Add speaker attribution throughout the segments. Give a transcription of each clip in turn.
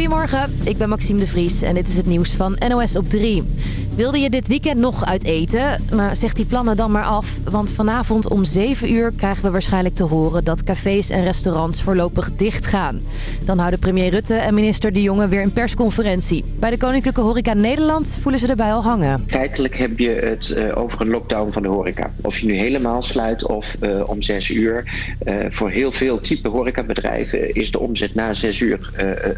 Speaker 1: Goedemorgen, ik ben Maxime de Vries en dit is het nieuws van NOS op 3. Wilde je dit weekend nog uit eten? Maar zeg die plannen dan maar af. Want vanavond om 7 uur krijgen we waarschijnlijk te horen dat cafés en restaurants voorlopig dicht gaan. Dan houden premier Rutte en minister De Jonge weer een persconferentie. Bij de Koninklijke Horeca Nederland voelen ze erbij al hangen.
Speaker 2: Feitelijk heb je het uh, over een lockdown van de horeca. Of je nu helemaal sluit of uh, om 6 uur. Uh, voor heel veel type horecabedrijven is de omzet na 6 uur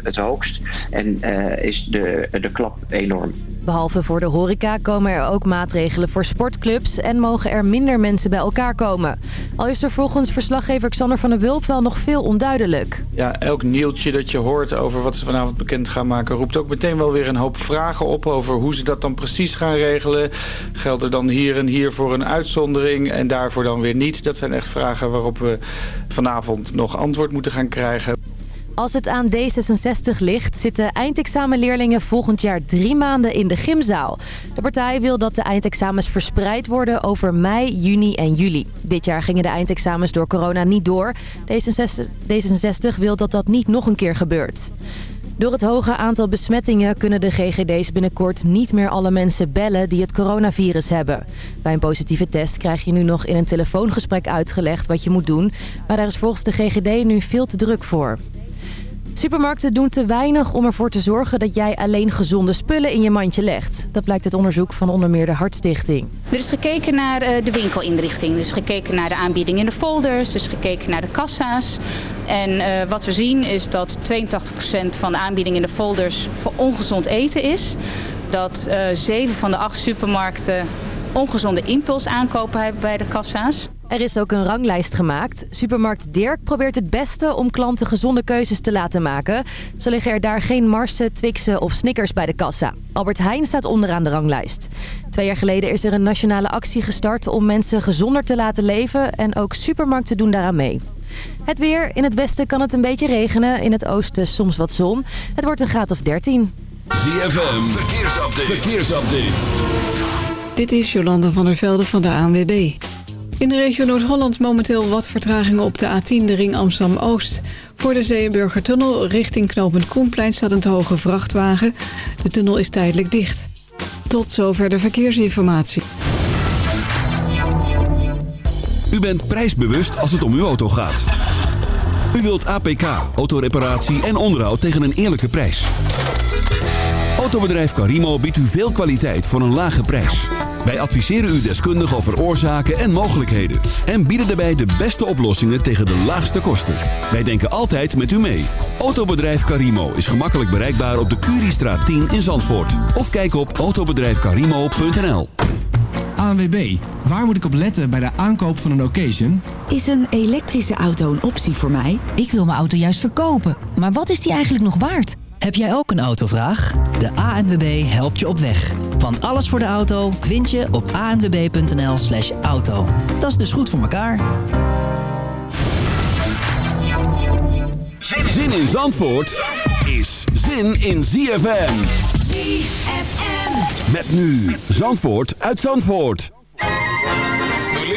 Speaker 2: het hoogst. En is de, de klap enorm.
Speaker 1: Behalve voor de horeca komen er ook maatregelen voor sportclubs en mogen er minder mensen bij elkaar komen. Al is er volgens verslaggever Xander van der Wulp wel nog veel onduidelijk.
Speaker 3: Ja, elk nieuwtje dat je hoort over wat ze vanavond bekend gaan maken... roept ook meteen wel weer een hoop vragen op over hoe ze dat dan precies gaan regelen. Geldt er dan hier en hier voor een uitzondering en daarvoor dan weer niet? Dat zijn echt vragen waarop we vanavond nog antwoord moeten gaan krijgen.
Speaker 1: Als het aan D66 ligt, zitten eindexamenleerlingen volgend jaar drie maanden in de gymzaal. De partij wil dat de eindexamens verspreid worden over mei, juni en juli. Dit jaar gingen de eindexamens door corona niet door. D66, D66 wil dat dat niet nog een keer gebeurt. Door het hoge aantal besmettingen kunnen de GGD's binnenkort niet meer alle mensen bellen die het coronavirus hebben. Bij een positieve test krijg je nu nog in een telefoongesprek uitgelegd wat je moet doen. Maar daar is volgens de GGD nu veel te druk voor. Supermarkten doen te weinig om ervoor te zorgen dat jij alleen gezonde spullen in je mandje legt. Dat blijkt uit onderzoek van onder meer de Hartstichting.
Speaker 4: Er is gekeken naar de winkelinrichting. Er is gekeken naar de aanbieding in de folders. Er is gekeken naar de kassa's. En uh, wat we zien is dat 82% van de aanbieding in de folders voor ongezond eten is. Dat uh, 7 van de 8 supermarkten ongezonde impuls aankopen hebben bij de kassa's.
Speaker 1: Er is ook een ranglijst gemaakt. Supermarkt Dirk probeert het beste om klanten gezonde keuzes te laten maken. Zo liggen er daar geen Marsen, Twixen of Snickers bij de kassa. Albert Heijn staat onderaan de ranglijst. Twee jaar geleden is er een nationale actie gestart om mensen gezonder te laten leven. En ook supermarkten doen daaraan mee. Het weer. In het westen kan het een beetje regenen. In het oosten soms wat zon. Het wordt een graad of 13.
Speaker 5: ZFM. Verkeersupdate. Verkeersupdate.
Speaker 6: Dit is Jolanda van der Velde van de ANWB. In de regio Noord-Holland momenteel wat vertragingen op de A10, de ring Amsterdam-Oost. Voor de Zeeburgertunnel richting knooppunt Koenplein staat een hoge vrachtwagen. De tunnel is tijdelijk dicht. Tot zover de verkeersinformatie.
Speaker 5: U bent prijsbewust als het om uw auto gaat. U wilt APK, autoreparatie en onderhoud tegen een eerlijke prijs. Autobedrijf Carimo biedt u veel kwaliteit voor een lage prijs. Wij adviseren u deskundig over oorzaken en mogelijkheden. En bieden daarbij de beste oplossingen tegen de laagste kosten. Wij denken altijd met u mee. Autobedrijf Carimo is gemakkelijk bereikbaar op de Curiestraat 10 in Zandvoort. Of kijk op autobedrijfcarimo.nl
Speaker 7: ANWB, waar moet ik op letten bij de aankoop van een occasion?
Speaker 8: Is een elektrische auto een optie voor mij?
Speaker 9: Ik wil mijn auto juist verkopen. Maar wat is die eigenlijk nog waard?
Speaker 10: Heb jij ook een autovraag? De ANWB helpt je op weg. Want alles voor de auto vind je op anwb.nl slash auto. Dat is dus goed voor elkaar.
Speaker 5: Zin in Zandvoort is zin in ZFM.
Speaker 11: ZFM.
Speaker 5: Met nu Zandvoort uit Zandvoort.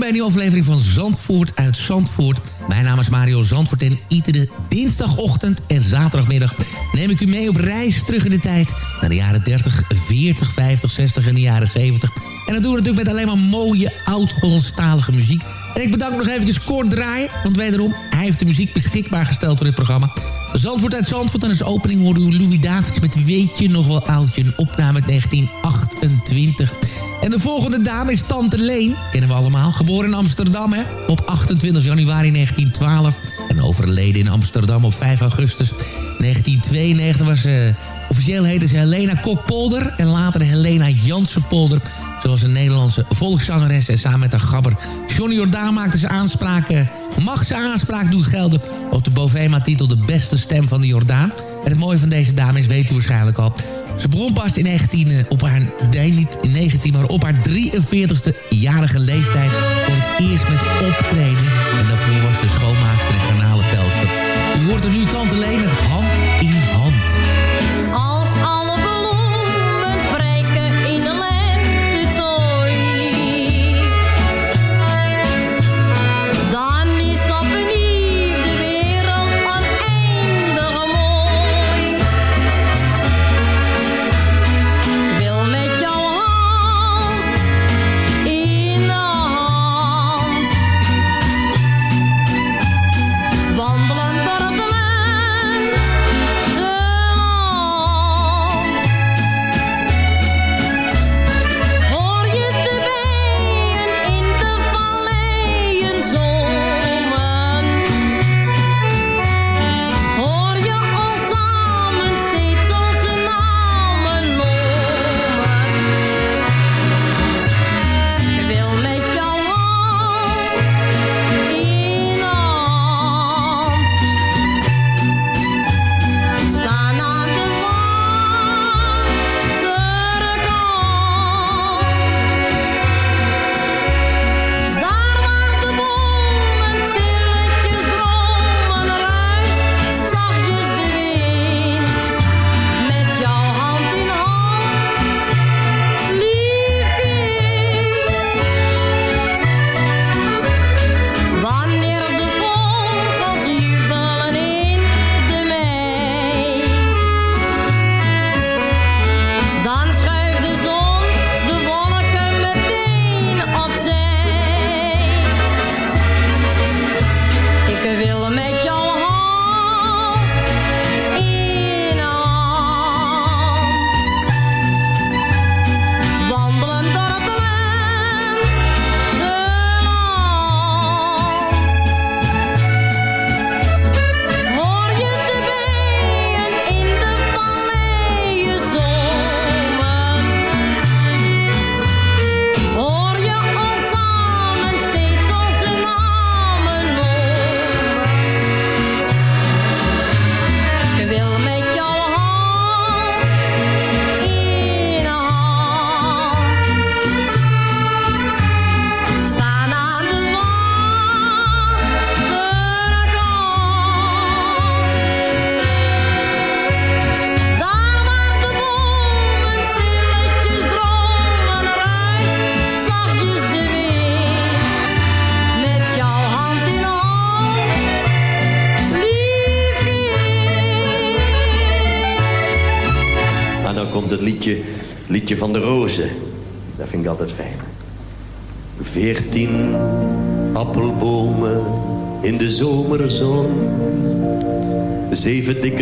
Speaker 12: Bij een nieuwe aflevering van Zandvoort uit Zandvoort. Mijn naam is Mario Zandvoort en iedere dinsdagochtend en zaterdagmiddag neem ik u mee op reis terug in de tijd naar de jaren 30, 40, 50, 60 en de jaren 70. En dat doen we natuurlijk met alleen maar mooie oud-Hollandstalige muziek. En ik bedank nog eventjes Kort Draaien, want wederom, hij heeft de muziek beschikbaar gesteld voor dit programma. Zandvoort uit Zandvoort. En als opening hoorde Louis Davids met Weet je nog wel oudje. Een opname uit 1928. En de volgende dame is Tante Leen. Kennen we allemaal. Geboren in Amsterdam hè? op 28 januari 1912. En overleden in Amsterdam op 5 augustus 1992 was ze... Officieel heette ze Helena Kokpolder en later Helena Jansenpolder. Zoals een Nederlandse volkszangeres. En samen met haar gabber Johnny Jordaan maakte ze aanspraken... Mag ze aanspraak doen gelden op de Bovema-titel De Beste Stem van de Jordaan. En het mooie van deze dame is, weet u waarschijnlijk al... Ze begon pas in 19, eh, op haar, nee, niet in 19, maar op haar 43ste jarige leeftijd voor het eerst met optreden. En daarvoor was ze schoonmaakster en garnalenpelster. U hoort er nu Tante Leen met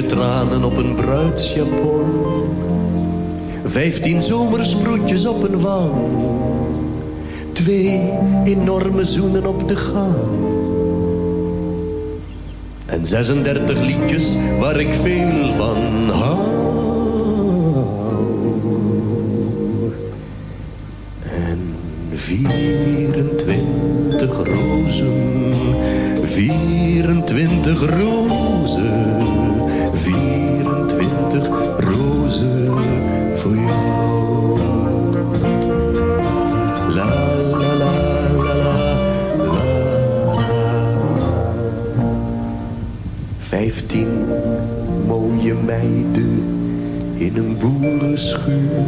Speaker 13: Tranen op een bruidsjapon. Vijftien zomersproetjes op een wang. Twee enorme zoenen op de gang. En 36 liedjes waar ik veel van hou. En 24 rozen, 24 rozen, 24 rozen voor jou. La la la la la la. Vijftien mooie meiden in een boerenschuur.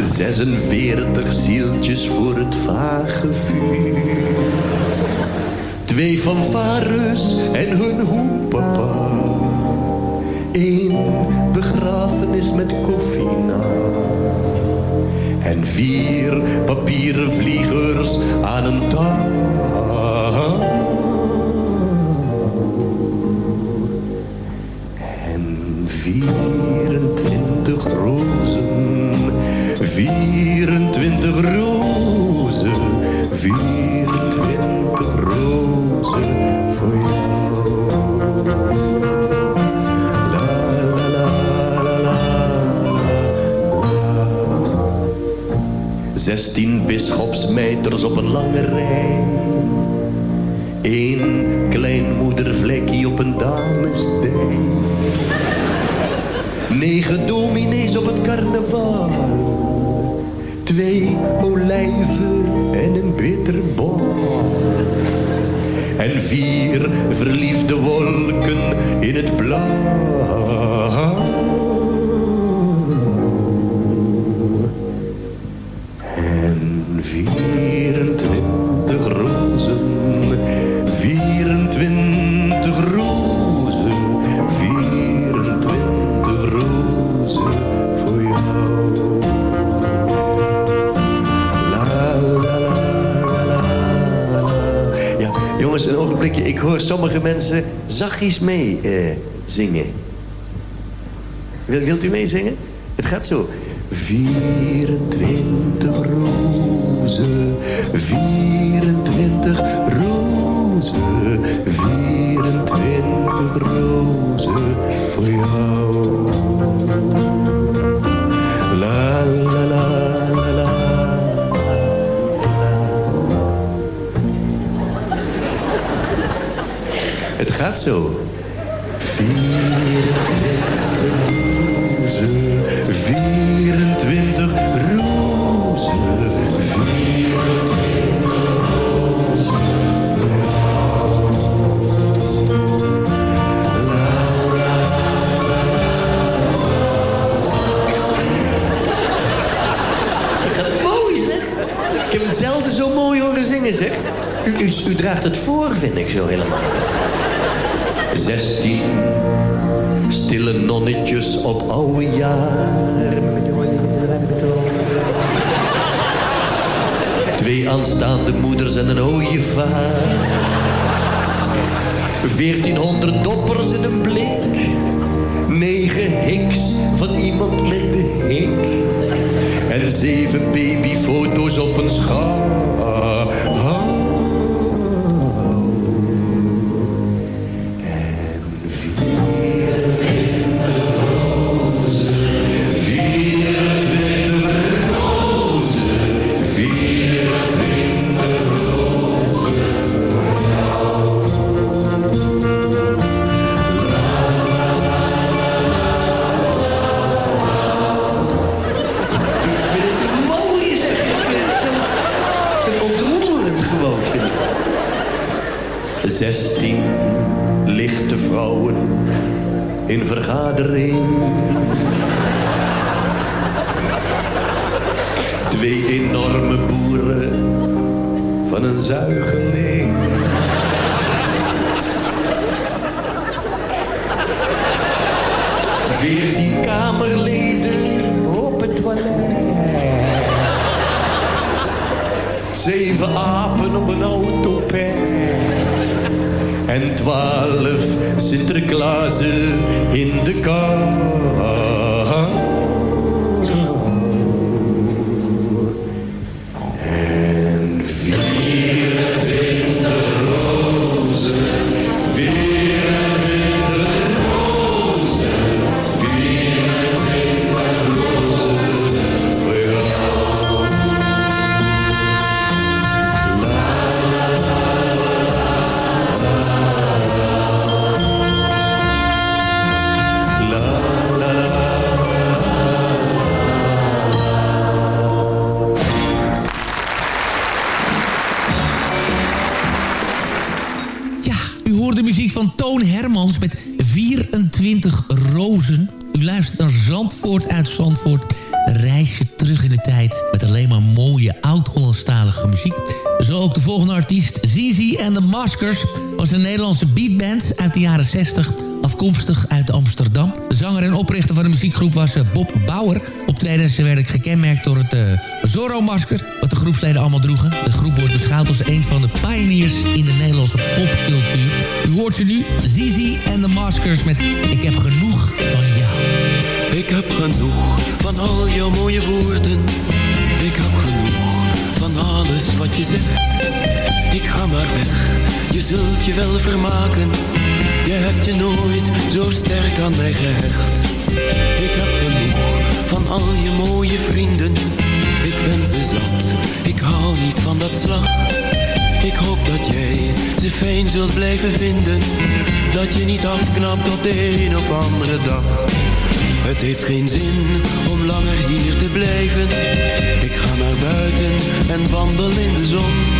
Speaker 13: 46 zieltjes voor het vage vuur. Twee fanfares en hun hoepapa. Eén begrafenis met koffie na. En vier papieren vliegers aan een touw. En 24 Zestien bisschopsmeiters op een lange rij. Eén klein moedervlekje op een damesdij. Negen dominees op het carnaval. Twee olijven en een bitterbal. En vier verliefde wolken in het blauw. Sommige mensen zachtjes mee eh, zingen. Wil, wilt u meezingen? Het gaat zo. 24 rozen, 24 rozen, 24 rozen voor jou. Mooi, zeg. Ik heb het zelden zo mooi horen zingen, zeg. U, u draagt het voor, vind ik zo helemaal. 16 stille nonnetjes op oude jaar. Twee aanstaande moeders en een ooievaar. 1400 doppers in een blik. Negen hiks van iemand met de hik. En zeven babyfoto's op een schaar. Zestien lichte vrouwen in vergadering. Twee enorme boeren van een zuigeling. Veertien kamerleden op het toilet. Zeven apen op een autopet. En twaalf Sinterklaasen in de kar.
Speaker 12: Nederlandse beatband uit de jaren 60 afkomstig uit Amsterdam. De zanger en oprichter van de muziekgroep was eh, Bob Bauer. Optredens werden gekenmerkt door het eh, Zorro-masker... wat de groepsleden allemaal droegen. De groep wordt beschouwd als een van de pioneers in de Nederlandse popcultuur. U hoort ze nu, Zizi en de Maskers met Ik heb genoeg van jou.
Speaker 14: Ik heb genoeg van al jouw mooie woorden. Ik heb genoeg van alles wat je zegt. Ik ga maar weg, je zult je wel vermaken. Je hebt je nooit zo sterk aan mij gehecht. Ik heb genoeg van al je mooie vrienden. Ik ben ze zat, ik hou niet van dat slag. Ik hoop dat jij ze fijn zult blijven vinden. Dat je niet afknapt op de een of andere dag. Het heeft geen zin om langer hier te blijven. Ik ga naar buiten en wandel in de zon.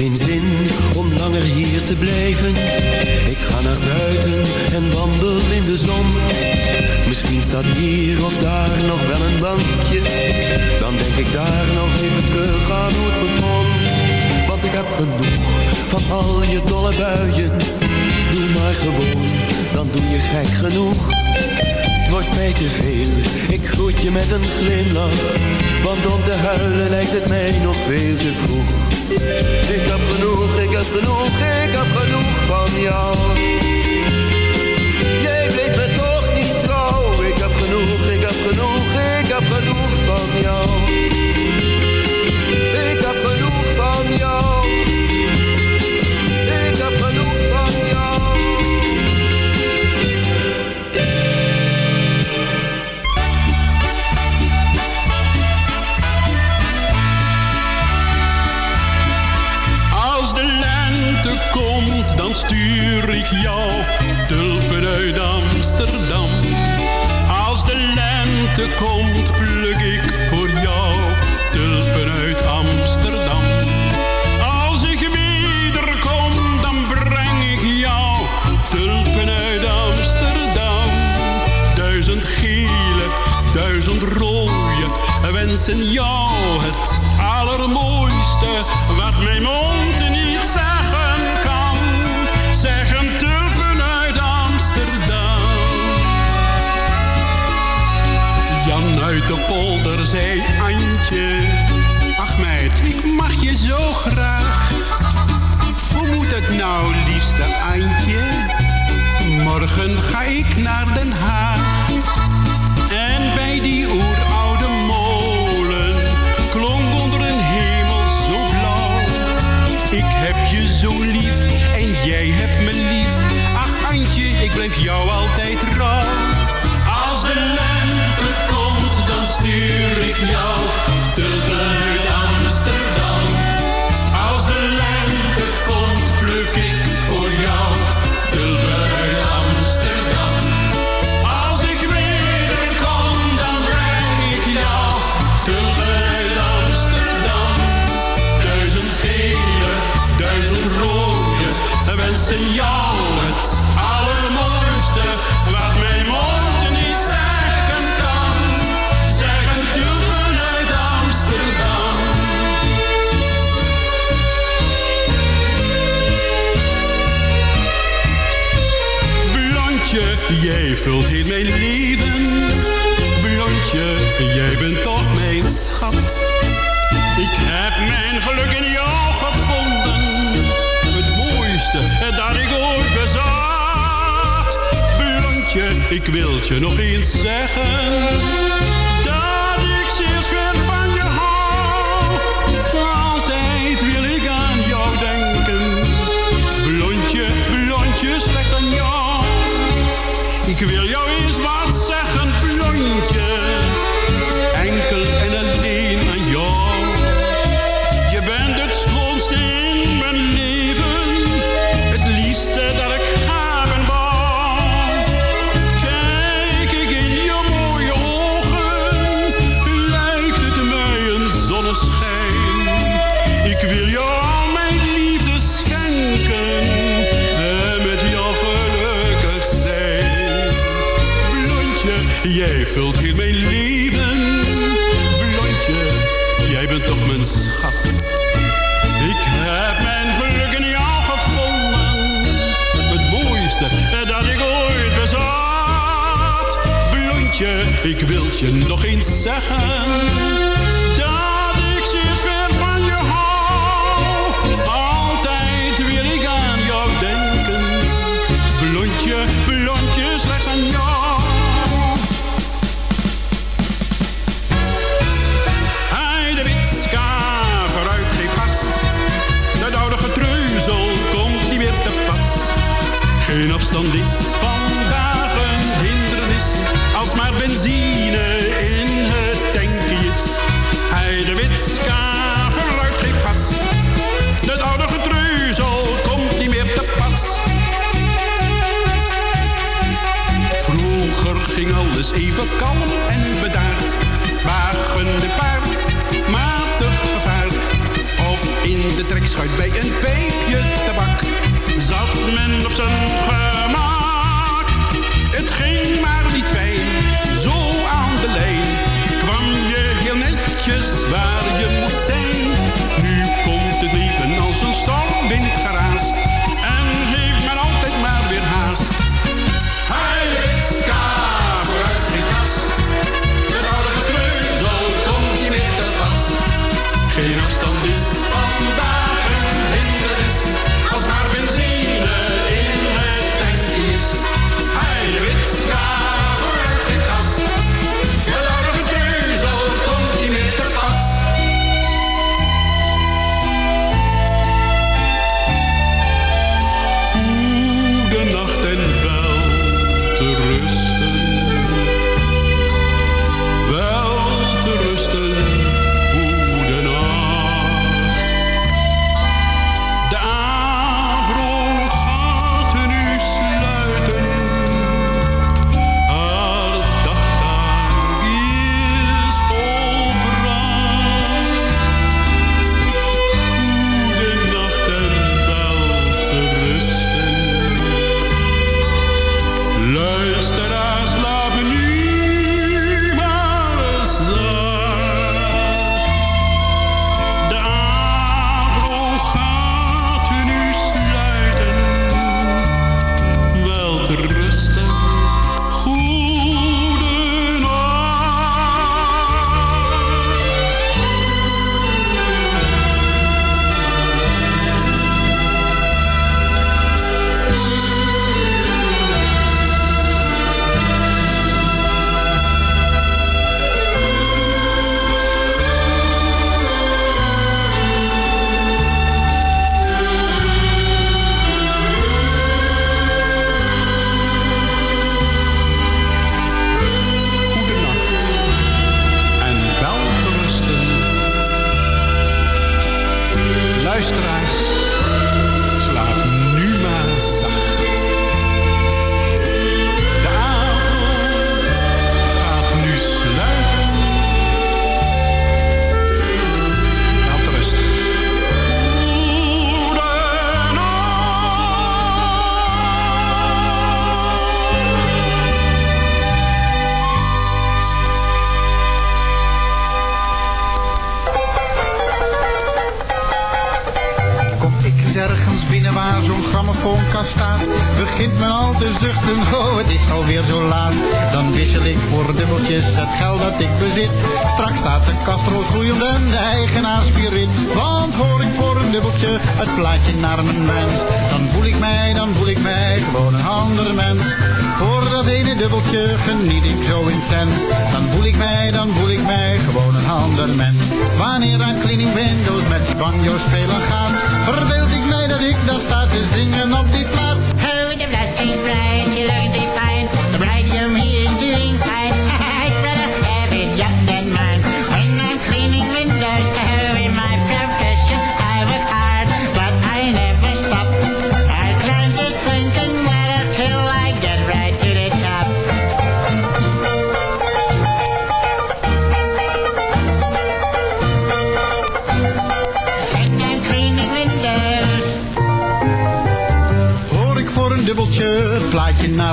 Speaker 14: geen zin om langer hier te blijven. Ik ga naar buiten en wandel in de zon. Misschien staat hier of daar nog wel een bankje. Dan denk ik daar nog even terug aan hoe het begon. Want ik heb genoeg van al je dolle buien. Doe maar gewoon, dan doe je gek genoeg. Wordt mij te veel, ik groet je met een glimlach. Want om te huilen lijkt het mij nog veel te vroeg. Ik heb genoeg, ik heb genoeg, ik heb genoeg van jou. Jou
Speaker 15: tulpen uit Amsterdam. Als de lente komt, zo graag. Hoe moet het nou, liefste Antje? Morgen ga ik naar Den Haag. En bij die oeroude molen klonk onder een hemel zo blauw. Ik heb je zo lief en jij hebt me lief. Ach Antje, ik blijf jou altijd trouw. Als de lente komt, dan stuur ik jou wil je nog iets zeggen. Jij vult hier mijn leven. Blondje, jij bent toch mijn schat. Ik heb mijn geluk in jou gevonden. Het mooiste dat ik ooit bezat. Blondje, ik wil je nog eens zeggen
Speaker 16: zo'n grammofoonkast staat. Begint men al te zuchten, oh het is alweer zo laat. Dan wissel ik voor dubbeltjes het geld dat ik bezit. Straks staat de kast rood gloeiend en de eigenaar spirit. Want hoor ik voor een dubbeltje het plaatje naar mijn wens. Dan voel ik mij, dan voel ik mij gewoon een ander mens. Voor dat ene dubbeltje geniet ik zo intens. Dan voel ik mij, dan voel ik mij gewoon een ander mens. Wanneer aan cleaning windows met die banjo spelen gaat, verbeeld ik mij dat ik daar sta te zingen op die plaat.
Speaker 17: Oh, the blessing bright, you look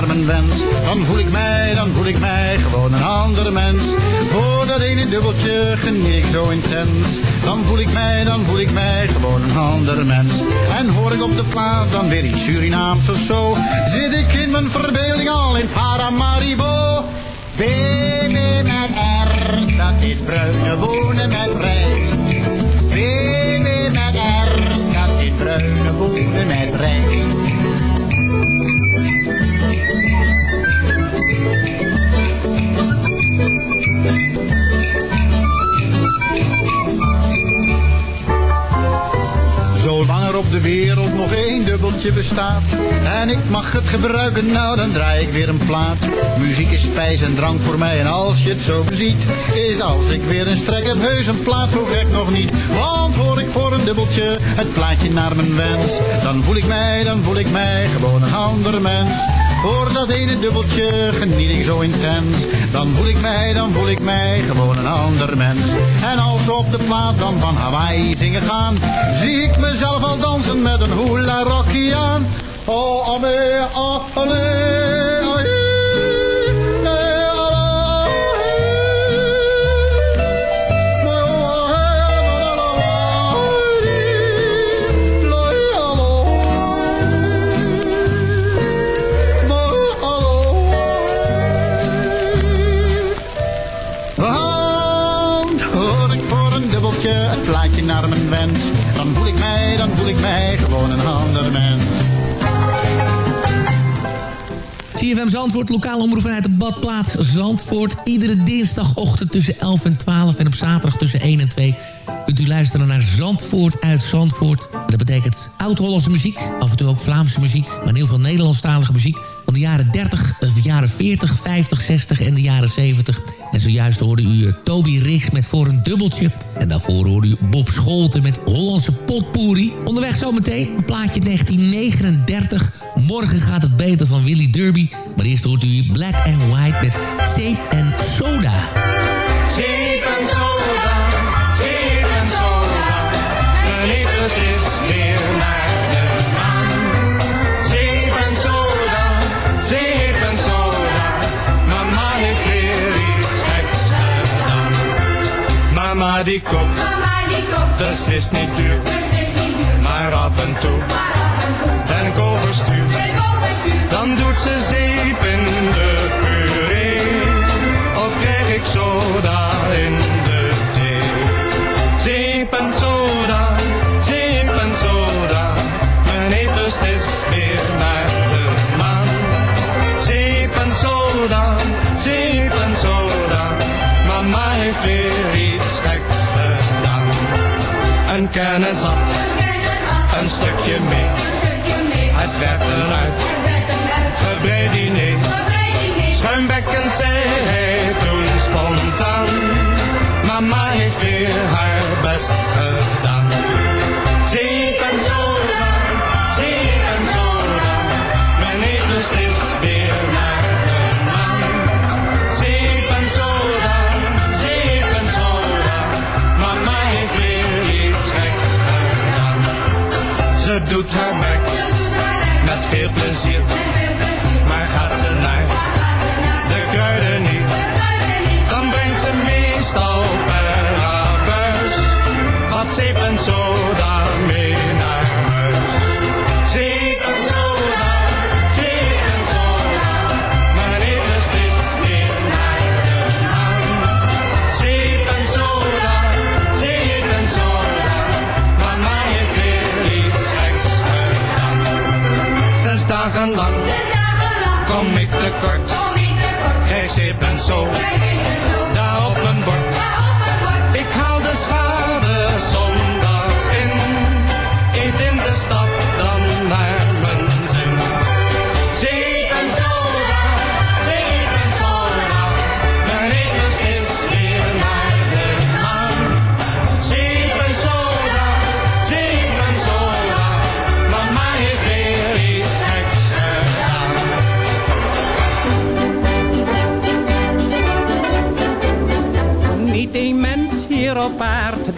Speaker 16: mijn wens. Dan voel ik mij, dan voel ik mij gewoon een andere mens. Voor dat ene dubbeltje geniet ik zo intens. Dan voel ik mij, dan voel ik mij gewoon een andere mens. En hoor ik op de plaat dan weer iets Surinaams of zo. Zit ik in mijn verbeelding al in Paramaribo. Baby met R, dat is bruine wonen met rijst. Op de wereld nog één dubbeltje bestaat. En ik mag het gebruiken, nou dan draai ik weer een plaat. Muziek is spijs en drank voor mij. En als je het zo ziet Is als ik weer een strek heb heus een plaat zo gek nog niet. Want hoor ik voor een dubbeltje het plaatje naar mijn wens. Dan voel ik mij, dan voel ik mij gewoon een ander mens voor dat ene dubbeltje geniet ik zo intens. Dan voel ik mij, dan voel ik mij gewoon een ander mens. En als we op de plaat dan van Hawaii zingen gaan, zie ik mezelf al dansen met een hula rockie aan. Oh, ame, ah, alle, ik mij gewoon een ander mens.
Speaker 12: CFM Zandvoort, lokaal omroep vanuit de badplaats Zandvoort. Iedere dinsdagochtend tussen 11 en 12 en op zaterdag tussen 1 en 2 kunt u luisteren naar Zandvoort uit Zandvoort. Dat betekent oud-Hollandse muziek, af en toe ook Vlaamse muziek, maar heel veel Nederlandstalige muziek. Van de jaren 30, de jaren 40, 50, 60 en de jaren 70. En zojuist hoorde u eh, Toby Riggs met Voor een Dubbeltje. En daarvoor hoorde u Bob Scholten met Hollandse Potpourri. Onderweg zometeen een plaatje 1939. Morgen gaat het beter van Willy Derby. Maar eerst hoort u Black and White met Zeep en Soda.
Speaker 17: Zeep Mama
Speaker 18: die
Speaker 17: die koopt,
Speaker 18: beslist niet duur, maar af en toe
Speaker 17: Maar af en toe,
Speaker 18: ben ik overstuur.
Speaker 17: ben ik overstuur.
Speaker 18: Dan doet ze zeep in de Kennis had, een stukje mee, het werd eruit,
Speaker 19: canso.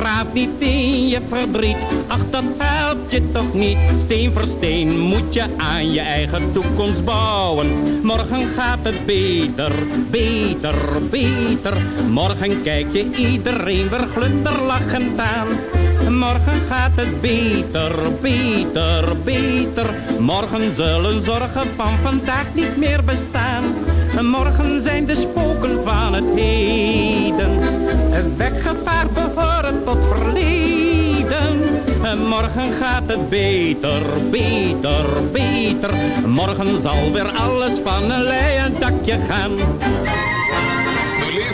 Speaker 19: Graaf niet in je verdriet, ach dat helpt je toch niet. Steen voor steen moet je aan je eigen toekomst bouwen. Morgen gaat het beter, beter, beter. Morgen kijk je iedereen weer glunderlachend aan. Morgen gaat het beter, beter, beter. Morgen zullen zorgen van vandaag niet meer bestaan. Morgen zijn de spoken van het heden. Weggevaard behoren tot verleden. Morgen gaat het beter, beter, beter. Morgen zal weer alles van een leien dakje gaan.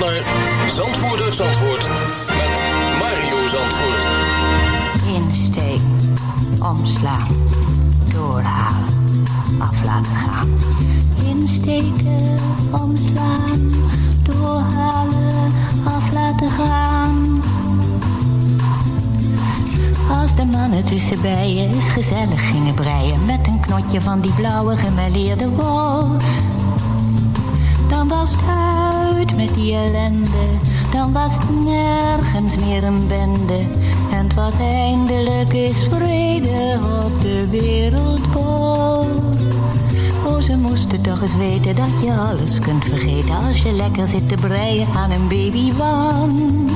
Speaker 20: naar Zandvoort uit Zandvoort met Mario Zandvoort.
Speaker 21: Insteek, omslaan, doorhalen, af laten gaan. Insteken, omslaan, doorhalen, af laten gaan. Als de mannen tussen bijen eens gezellig gingen breien met een knotje van die blauwe gemêleerde wol. Dan was het uit met die ellende, dan was het nergens meer een bende. En het was eindelijk eens vrede op de wereldbol. Oh, ze moesten toch eens weten dat je alles kunt vergeten als je lekker zit te breien aan een babywand.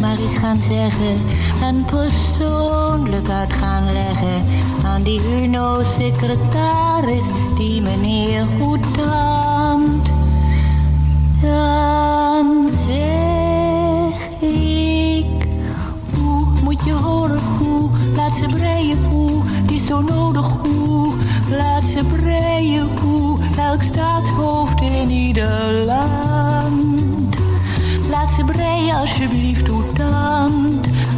Speaker 21: Maar eens gaan zeggen. En persoonlijk uit gaan leggen. Aan die UNO-secretaris, die meneer Hoetant. Dan zeg ik, hoe moet je horen hoe, laat ze breien hoe, die is zo nodig hoe, laat ze breien hoe, elk staatshoofd in ieder land. Laat ze breien alsjeblieft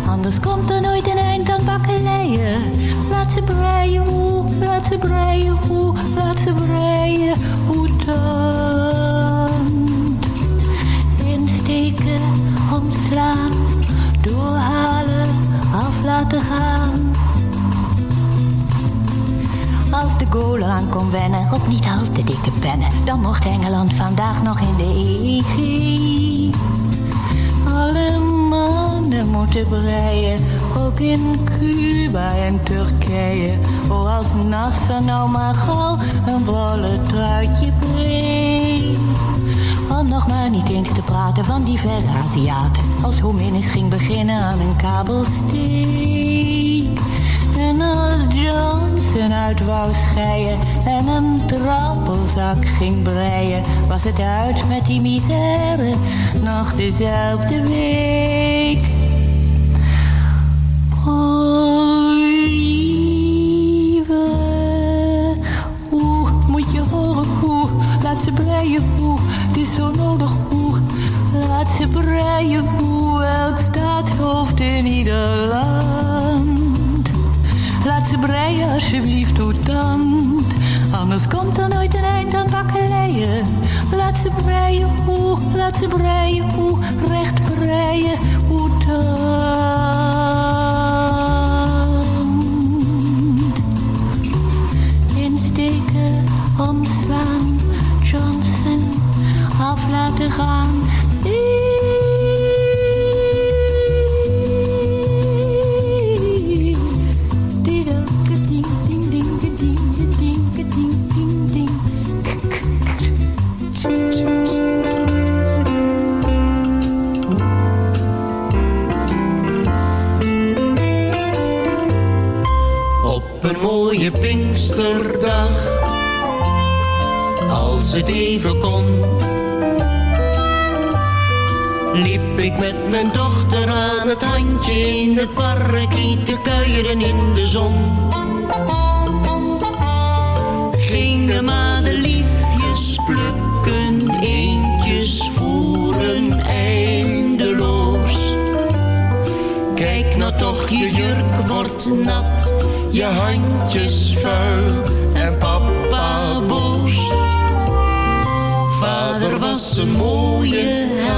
Speaker 21: anders komt er nooit een eind aan bakkeleien. Laat ze breien hoe, laat ze breien hoe, laat ze breien hoe dan insteken, omslaan, doorhalen, af laten gaan. Als de goal aan kon wennen op niet al te dikke pennen, dan mocht Engeland vandaag nog in de EG. Alle moeten breien, ook in Cuba en Turkije. Oh, als Nasser nou maar gauw een bolle truitje breed. Om nog maar niet eens te praten van die verre Aziaten. Als Hominis ging beginnen aan een kabelsteek. En als Johnson uit wou scheien en een trappelzak ging breien, was het uit met die misère nog dezelfde week. Breien hoe, het is zo nodig hoe, laat ze breien hoe, elk staatshoofd in ieder land. Laat ze breien alsjeblieft hoe dan, anders komt er nooit een eind aan bakkeleien. Laat ze breien hoe, laat ze breien hoe, recht breien hoe dan. Laten gaan.
Speaker 22: Als het even kon, liep ik met mijn dochter aan het handje in het parkie te kuieren in de zon. Gingen madeliefjes plukken, eentjes voeren eindeloos. Kijk nou toch, je jurk wordt nat, je handjes vuil en papa boos. Vader was een mooie held,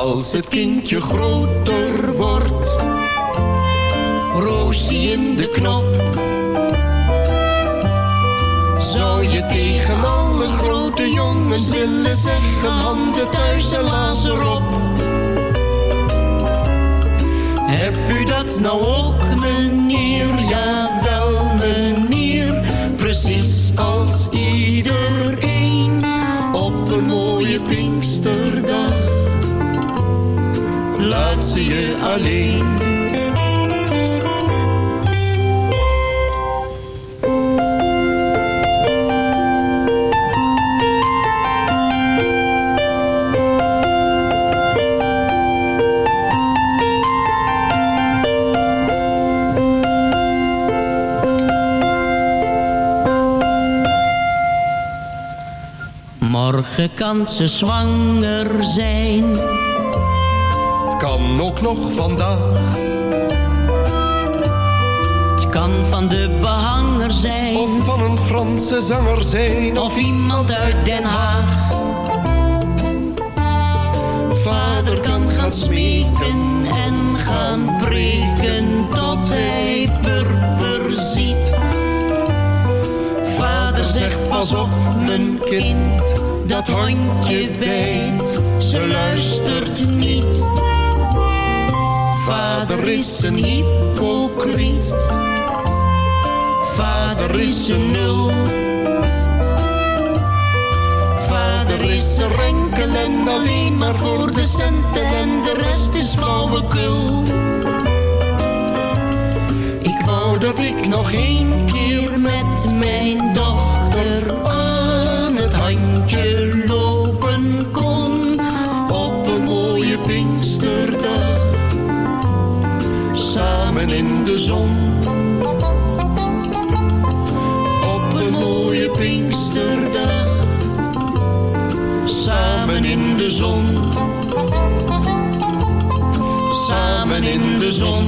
Speaker 22: Als het kindje groter wordt. Roosie in de knop. Zou je tegen alle grote jongens willen zeggen handen thuis en lazer op? Heb u dat nou ook, meneer? Ja, wel, meneer. Precies als iedereen op een mooie Pinksterdag. Laat ze je alleen.
Speaker 23: Morgen kan ze zwanger zijn.
Speaker 24: Kan ook nog vandaag.
Speaker 23: Het kan van de behanger zijn.
Speaker 24: Of van een Franse zanger zijn.
Speaker 23: Of iemand uit Den Haag.
Speaker 11: gaan smeken en gaan preken tot hij purper ziet. Vader zegt pas op mijn kind, dat hondje bijt, ze luistert niet. Vader is een hypocriet, vader is een nul. Vader is er enkel en alleen maar voor de centen en de rest is flauwekul. Ik wou dat ik nog één keer met mijn dochter aan het handje lopen In de zon. Op een mooie Pinksterdag. Samen in de zon. Samen in de zon.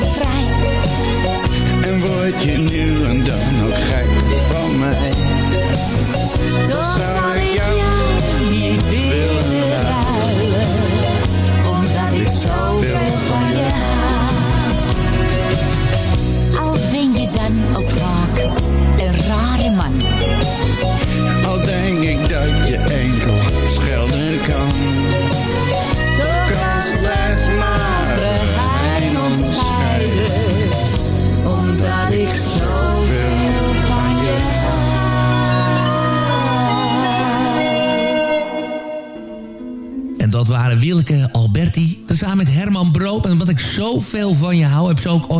Speaker 11: Vrij.
Speaker 25: En word je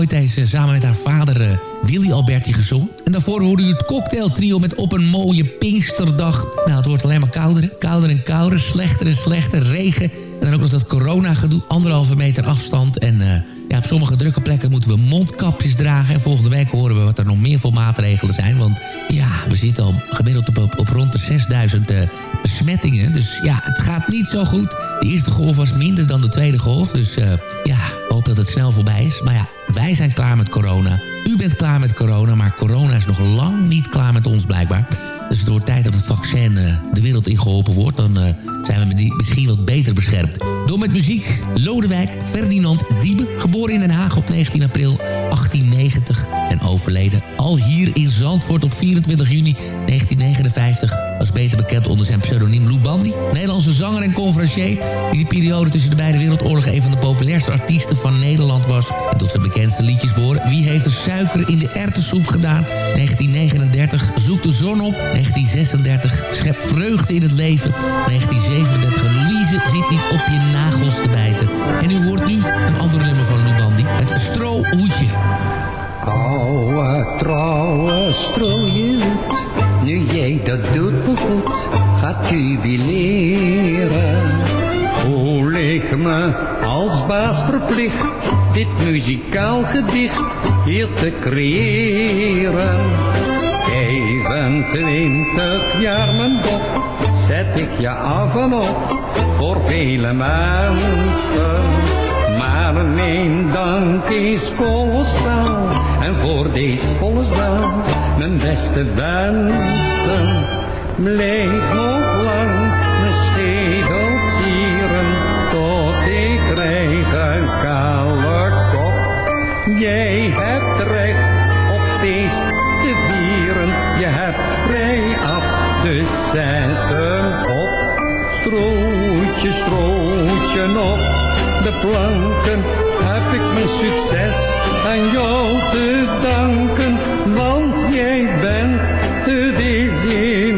Speaker 12: ooit eens eh, samen met haar vader eh, Willy Alberti gezongen. En daarvoor hoorde u het cocktailtrio met Op een mooie Pinksterdag. Nou, het wordt alleen maar kouder, kouder en kouder, slechter en slechter, regen. En dan ook nog dat corona-gedoe, anderhalve meter afstand. En eh, ja, op sommige drukke plekken moeten we mondkapjes dragen. En volgende week horen we wat er nog meer voor maatregelen zijn. Want ja, we zitten al gemiddeld op, rond de 6000 eh, besmettingen. Dus ja, het gaat niet zo goed. De eerste golf was minder dan de tweede golf. Dus eh, ja, hoop dat het snel voorbij is. Maar ja, wij zijn klaar met corona. U bent klaar met corona, maar corona is nog lang niet klaar met ons blijkbaar. Dus het wordt tijd dat het vaccin eh, de wereld ingeholpen wordt. Dan eh, zijn we misschien wat beter beschermd. Door met muziek. Lodewijk Ferdinand Diebe. Geboren in Den Haag op 19 april 1890. En overleden al hier in Zandvoort op 24 juni 1959. Beter bekend onder zijn pseudoniem Lou Bandy. Nederlandse zanger en conferencier die de periode tussen de beide wereldoorlogen... een van de populairste artiesten van Nederland was. En tot zijn bekendste liedjes behoren... Wie heeft er suiker in de erwtensoep gedaan? 1939 Zoek de zon op. 1936 Schep vreugde in het leven. 1937 Louise zit niet op je nagels te bijten. En u hoort nu een ander nummer van Lou Bandy. Het strohoedje.
Speaker 26: Oude trouwe strooien, nu jij dat doet begoed, gaat jubileren. Voel ik me als baas verplicht, dit muzikaal gedicht hier te creëren. 25 jaar mijn dop, zet ik je af en op, voor vele mensen. Maar mijn dank is kolossaal en voor deze volle zaal mijn beste wensen. Blijf nog lang mijn schedel sieren tot ik krijg een kale kop. Jij hebt recht op feest te vieren, je hebt vrij af, dus zet hem op. Strootje, strootje nog de planken heb ik mijn succes aan jou te danken, want jij bent, het is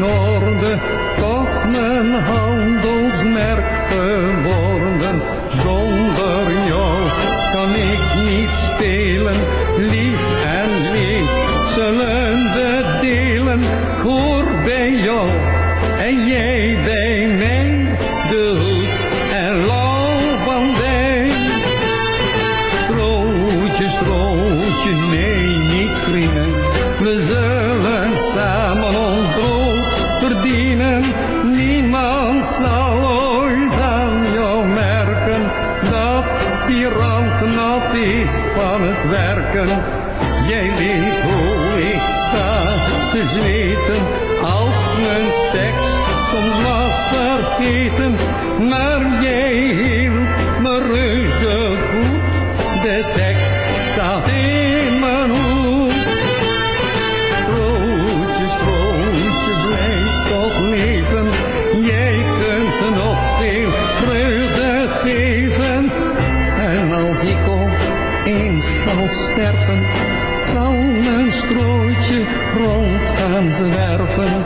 Speaker 26: orde, toch mijn handelsmerk geworden. Zonder jou kan ik niet spelen, lief en leed zullen we delen. Hoor bij jou werken. Jij zal sterven, zal mijn strootje rond gaan zwerven.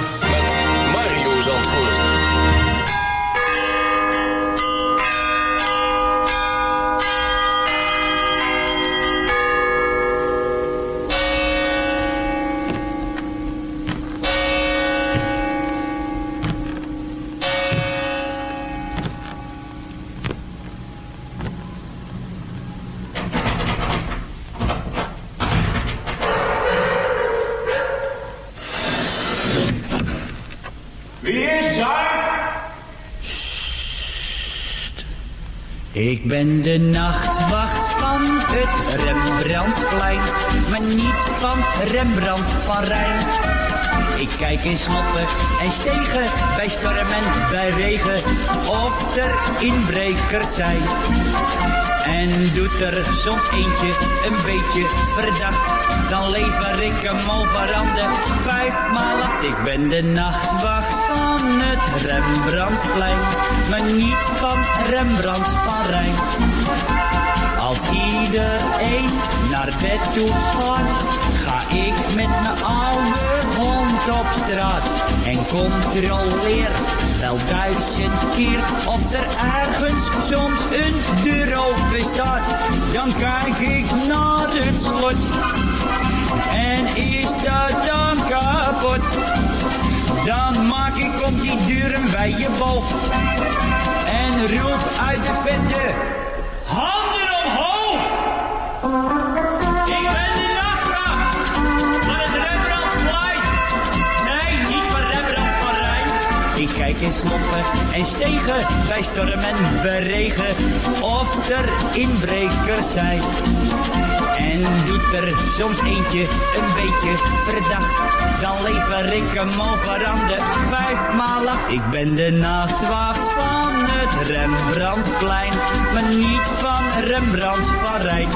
Speaker 27: Ik ben de nachtwacht van het Rembrandtsplein, maar niet van Rembrandt van Rijn. Ik kijk in slotten en stegen, bij storm en bij regen, of er inbrekers zijn. En doet er soms eentje een beetje verdacht, dan lever ik hem over aan de vijfmaal acht. Ik ben de nachtwacht van het Rembrandtsplein, maar niet van Rembrandt van Rijn. Als iedereen naar bed toe gaat, ga ik met mijn oude hond op straat. En controleer wel duizend keer of er ergens soms een deur open staat. Dan kijk ik naar het slot. En is dat dan kapot? Dan maak ik op die deuren bij je boog. En roep uit de vette. Handen omhoog! Ik ben de nachtwacht van het Rembrandtsplein. Nee, niet van Rembrandt van Rijn. Ik kijk in sloppen en stegen bij storm en beregen of er inbrekers zijn. En doet er soms eentje een beetje verdacht, dan lever ik hem over aan de vijfmaal acht. Ik ben de nachtwacht van het Rembrandtsplein, maar niet van Rembrandt van Rijn.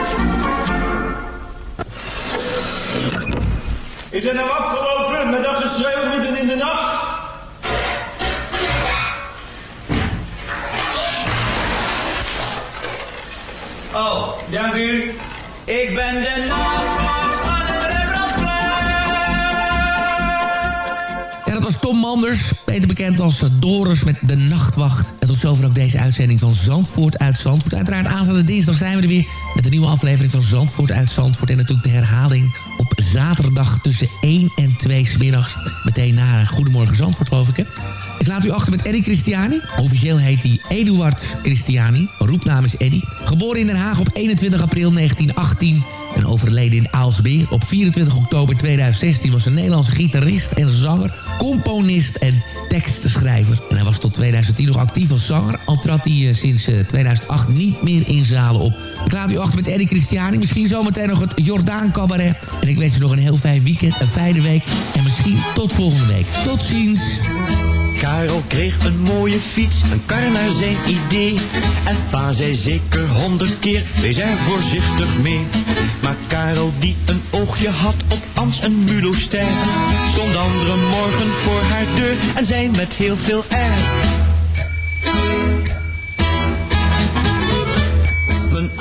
Speaker 28: Is het nou afgelopen met dat geschreeuw midden in de nacht?
Speaker 27: Oh, dank u. Ik ben de nachtwacht van het
Speaker 12: Ja, dat was Tom Manders, beter bekend als Doris met De Nachtwacht. En tot zover ook deze uitzending van Zandvoort uit Zandvoort. Uiteraard aanstaande dinsdag zijn we er weer met een nieuwe aflevering van Zandvoort uit Zandvoort. En natuurlijk de herhaling zaterdag tussen 1 en 2 smiddags. Meteen na Goedemorgen Zandvoort, geloof ik, hè? Ik laat u achter met Eddie Christiani. Officieel heet hij Eduard Christiani. Roepnaam is Eddie. Geboren in Den Haag op 21 april 1918 en overleden in Aalsmeer op 24 oktober 2016... was een Nederlandse gitarist en zanger, componist en tekstenschrijver. En hij was tot 2010 nog actief als zanger... al trad hij eh, sinds eh, 2008 niet meer in zalen op. Ik laat u achter met Eddie Christiani. Misschien zometeen nog het Jordaan Cabaret. En ik wens u nog een heel fijn weekend, een fijne week... en misschien tot volgende week. Tot ziens!
Speaker 29: Karel kreeg een mooie fiets, een kar naar zijn idee. En pa zei zeker honderd keer, wees er voorzichtig mee. Maar Karel die een oogje had op Ans en Muloster, stond andere morgen voor haar deur en zei met heel veel air.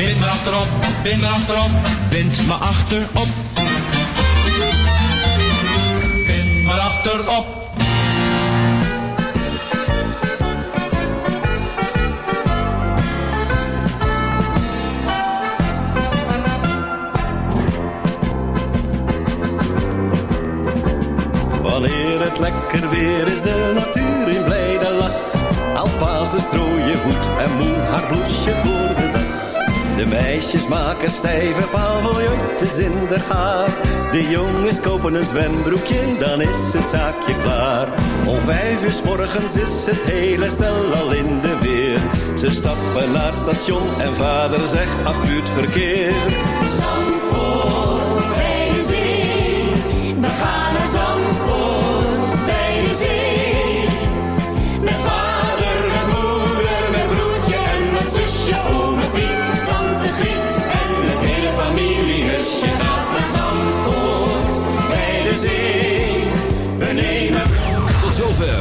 Speaker 29: Bind me achterop, bind me achterop. Bind me achterop. Bind me achterop.
Speaker 13: Wanneer het lekker weer is, de natuur in blijde lach. Alpa's de strooien goed en moe haar bloesje voor de. De meisjes maken stijve paviljoentjes in de haar. De jongens kopen een zwembroekje, dan is het zaakje klaar. Om vijf uur s morgens is het hele stel al in de weer. Ze stappen naar het station en vader zegt, ach buurtverkeer.
Speaker 11: Zandvoort bij de zee. We gaan naar Zandvoort